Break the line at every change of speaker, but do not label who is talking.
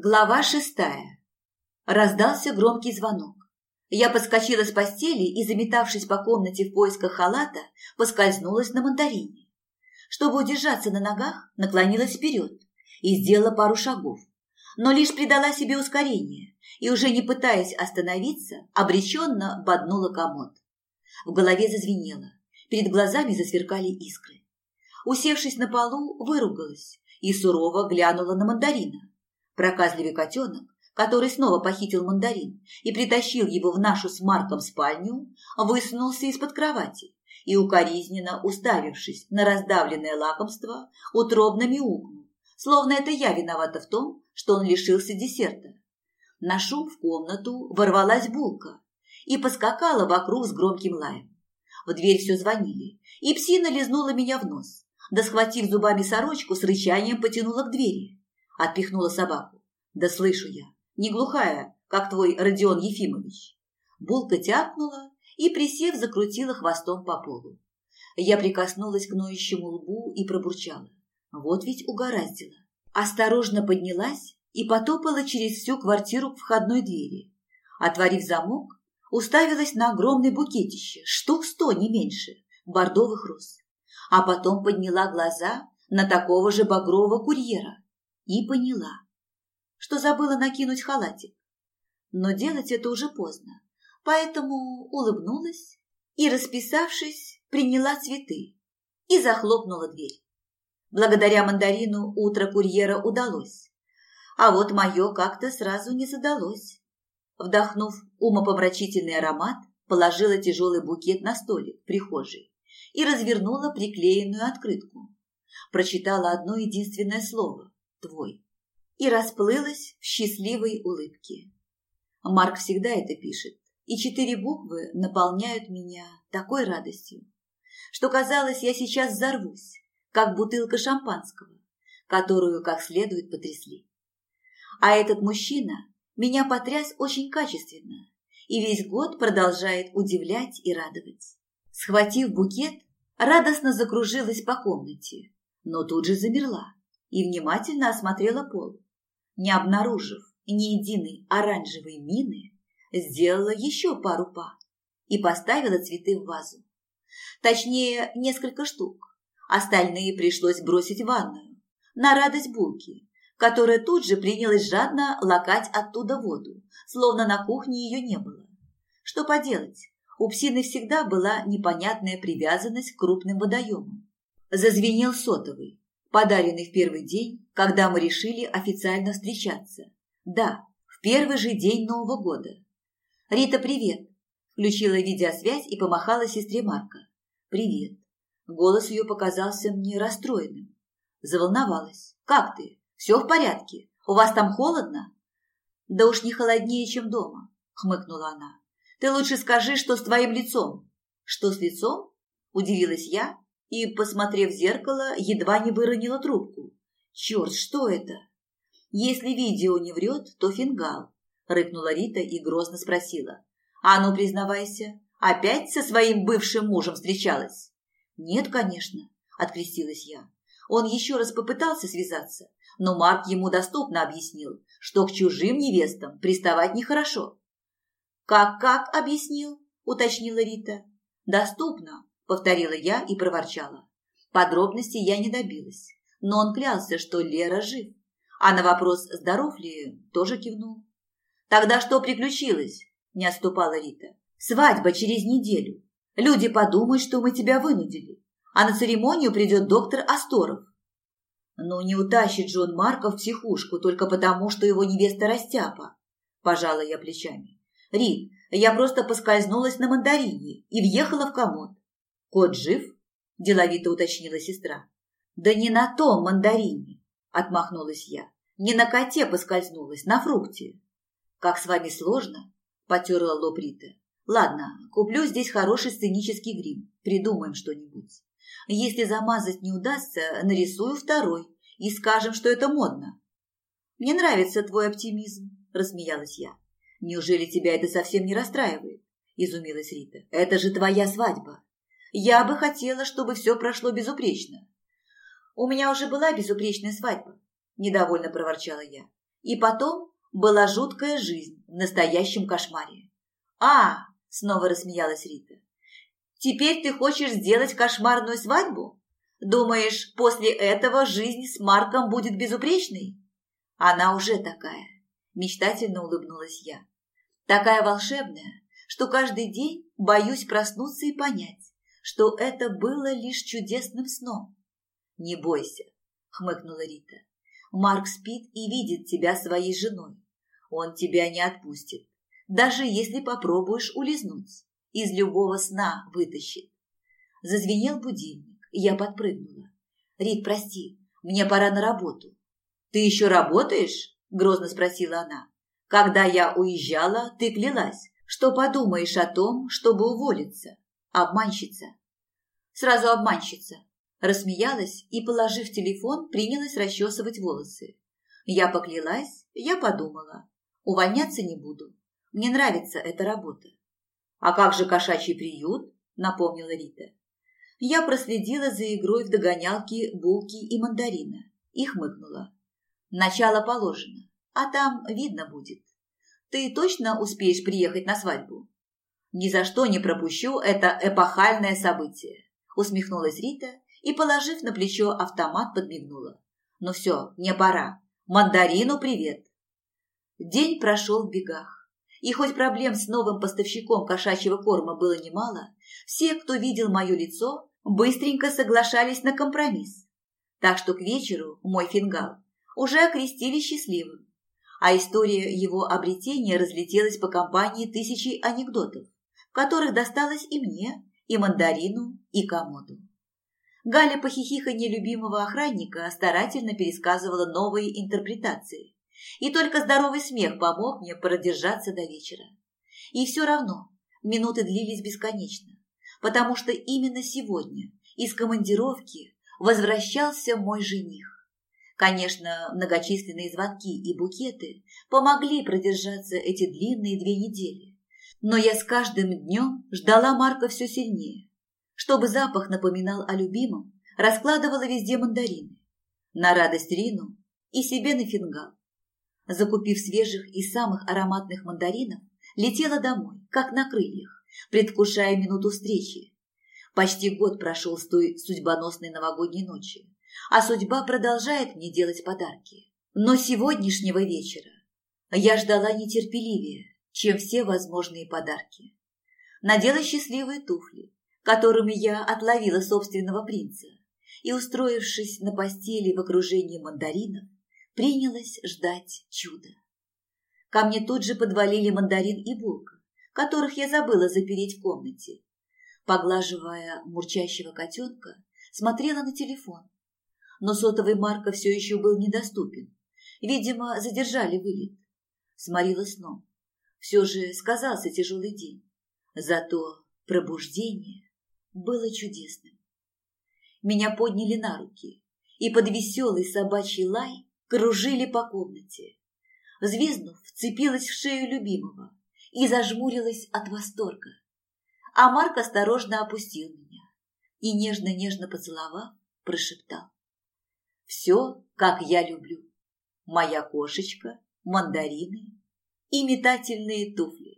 Глава шестая. Раздался громкий звонок. Я подскочила с постели и, заметавшись по комнате в поисках халата, поскользнулась на мандарине. Чтобы удержаться на ногах, наклонилась вперед и сделала пару шагов, но лишь придала себе ускорение и, уже не пытаясь остановиться, обреченно боднула комод. В голове зазвенело, перед глазами засверкали искры. Усевшись на полу, выругалась и сурово глянула на мандарина Проказливый котенок, который снова похитил мандарин и притащил его в нашу с Марком спальню, высунулся из-под кровати и, укоризненно уставившись на раздавленное лакомство, утробно мяукнул, словно это я виновата в том, что он лишился десерта. На шум в комнату ворвалась булка и поскакала вокруг с громким лаем. В дверь все звонили, и псина лизнула меня в нос, да, схватив зубами сорочку, с рычанием потянула к двери. Отпихнула собаку. Да слышу я, не глухая, как твой Родион Ефимович. Булка тяпнула и, присев, закрутила хвостом по полу. Я прикоснулась к ноющему лбу и пробурчала. Вот ведь угораздило. Осторожно поднялась и потопала через всю квартиру к входной двери. Отворив замок, уставилась на огромное букетище, штук сто, не меньше, бордовых роз. А потом подняла глаза на такого же багрового курьера и поняла, что забыла накинуть халатик. Но делать это уже поздно, поэтому улыбнулась и, расписавшись, приняла цветы и захлопнула дверь. Благодаря мандарину утро курьера удалось, а вот мое как-то сразу не задалось. Вдохнув умопомрачительный аромат, положила тяжелый букет на столик в прихожей и развернула приклеенную открытку. Прочитала одно единственное слово твой, и расплылась в счастливой улыбке. Марк всегда это пишет, и четыре буквы наполняют меня такой радостью, что казалось, я сейчас взорвусь, как бутылка шампанского, которую как следует потрясли. А этот мужчина меня потряс очень качественно и весь год продолжает удивлять и радовать. Схватив букет, радостно закружилась по комнате, но тут же замерла и внимательно осмотрела пол. Не обнаружив ни единой оранжевой мины, сделала еще пару па и поставила цветы в вазу. Точнее, несколько штук. Остальные пришлось бросить в ванную, на радость булки, которая тут же принялась жадно лакать оттуда воду, словно на кухне ее не было. Что поделать, у псины всегда была непонятная привязанность к крупным водоемам. Зазвенел сотовый, подаренный в первый день, когда мы решили официально встречаться. Да, в первый же день Нового года. «Рита, привет!» Включила видеосвязь и помахала сестре Марка. «Привет!» Голос ее показался мне расстроенным. Заволновалась. «Как ты? Все в порядке? У вас там холодно?» «Да уж не холоднее, чем дома», — хмыкнула она. «Ты лучше скажи, что с твоим лицом». «Что с лицом?» – удивилась я и, посмотрев в зеркало, едва не выронила трубку. «Черт, что это?» «Если видео не врет, то фингал», – рыкнула Рита и грозно спросила. «А ну, признавайся, опять со своим бывшим мужем встречалась?» «Нет, конечно», – открестилась я. Он еще раз попытался связаться, но Марк ему доступно объяснил, что к чужим невестам приставать нехорошо. «Как-как объяснил?» – уточнила Рита. «Доступно повторила я и проворчала. Подробностей я не добилась, но он клялся, что Лера жив, а на вопрос, здоров ли, тоже кивнул. «Тогда что приключилось?» – не отступала Рита. «Свадьба через неделю. Люди подумают, что мы тебя вынудили, а на церемонию придет доктор Асторов». «Ну, не утащит Джон Марков в психушку только потому, что его невеста растяпа», – пожала я плечами. «Рит, я просто поскользнулась на мандарине и въехала в комод. «Кот жив?» – деловито уточнила сестра. «Да не на том мандарине!» – отмахнулась я. «Не на коте поскользнулась, на фрукте». «Как с вами сложно?» – потерла лоб Рита. «Ладно, куплю здесь хороший сценический грим. Придумаем что-нибудь. Если замазать не удастся, нарисую второй и скажем, что это модно». «Мне нравится твой оптимизм», – рассмеялась я. «Неужели тебя это совсем не расстраивает?» – изумилась Рита. «Это же твоя свадьба. Я бы хотела, чтобы все прошло безупречно. У меня уже была безупречная свадьба, недовольно проворчала я. И потом была жуткая жизнь в настоящем кошмаре. «А!» – снова рассмеялась Рита. «Теперь ты хочешь сделать кошмарную свадьбу? Думаешь, после этого жизнь с Марком будет безупречной?» «Она уже такая», – мечтательно улыбнулась я. «Такая волшебная, что каждый день боюсь проснуться и понять, что это было лишь чудесным сном». «Не бойся», – хмыкнула Рита. «Марк спит и видит тебя своей женой. Он тебя не отпустит, даже если попробуешь улизнуть. Из любого сна вытащит. Зазвенел будильник, я подпрыгнула. «Рит, прости, мне пора на работу». «Ты еще работаешь?» – грозно спросила она. «Когда я уезжала, ты клялась, что подумаешь о том, чтобы уволиться. Обманщица». «Сразу обманщица», – рассмеялась и, положив телефон, принялась расчесывать волосы. Я поклялась, я подумала. Увольняться не буду. Мне нравится эта работа. «А как же кошачий приют?» – напомнила Рита. Я проследила за игрой в догонялки булки и мандарина и хмыкнула. Начало положено, а там видно будет. Ты точно успеешь приехать на свадьбу? Ни за что не пропущу это эпохальное событие, усмехнулась Рита и, положив на плечо автомат, подмигнула. Ну все, мне пора. Мандарину привет. День прошел в бегах. И хоть проблем с новым поставщиком кошачьего корма было немало, все, кто видел мое лицо, быстренько соглашались на компромисс. Так что к вечеру мой фингал уже окрестили счастливым, а история его обретения разлетелась по компании тысячи анекдотов, которых досталось и мне, и мандарину, и комоду. Галя по хихиханье любимого охранника старательно пересказывала новые интерпретации, и только здоровый смех помог мне продержаться до вечера. И все равно минуты длились бесконечно, потому что именно сегодня из командировки возвращался мой жених. Конечно, многочисленные звонки и букеты помогли продержаться эти длинные две недели. Но я с каждым днем ждала Марка все сильнее. Чтобы запах напоминал о любимом, раскладывала везде мандарины. На радость Рину и себе на фингал. Закупив свежих и самых ароматных мандаринов, летела домой, как на крыльях, предвкушая минуту встречи. Почти год прошел с той судьбоносной новогодней ночи, а судьба продолжает мне делать подарки. Но сегодняшнего вечера я ждала нетерпеливее, чем все возможные подарки. Надела счастливые туфли, которыми я отловила собственного принца, и, устроившись на постели в окружении мандаринов, принялась ждать чуда. Ко мне тут же подвалили мандарин и булка, которых я забыла запереть в комнате. Поглаживая мурчащего котенка, смотрела на телефон. Но сотовый Марка все еще был недоступен. Видимо, задержали вылет. Сморила сном. Все же сказался тяжелый день. Зато пробуждение было чудесным. Меня подняли на руки, и под веселый собачий лай кружили по комнате. Взвизнув, вцепилась в шею любимого и зажмурилась от восторга. А Марк осторожно опустил меня и, нежно-нежно поцеловав, прошептал. «Все, как я люблю. Моя кошечка, мандарины и метательные туфли.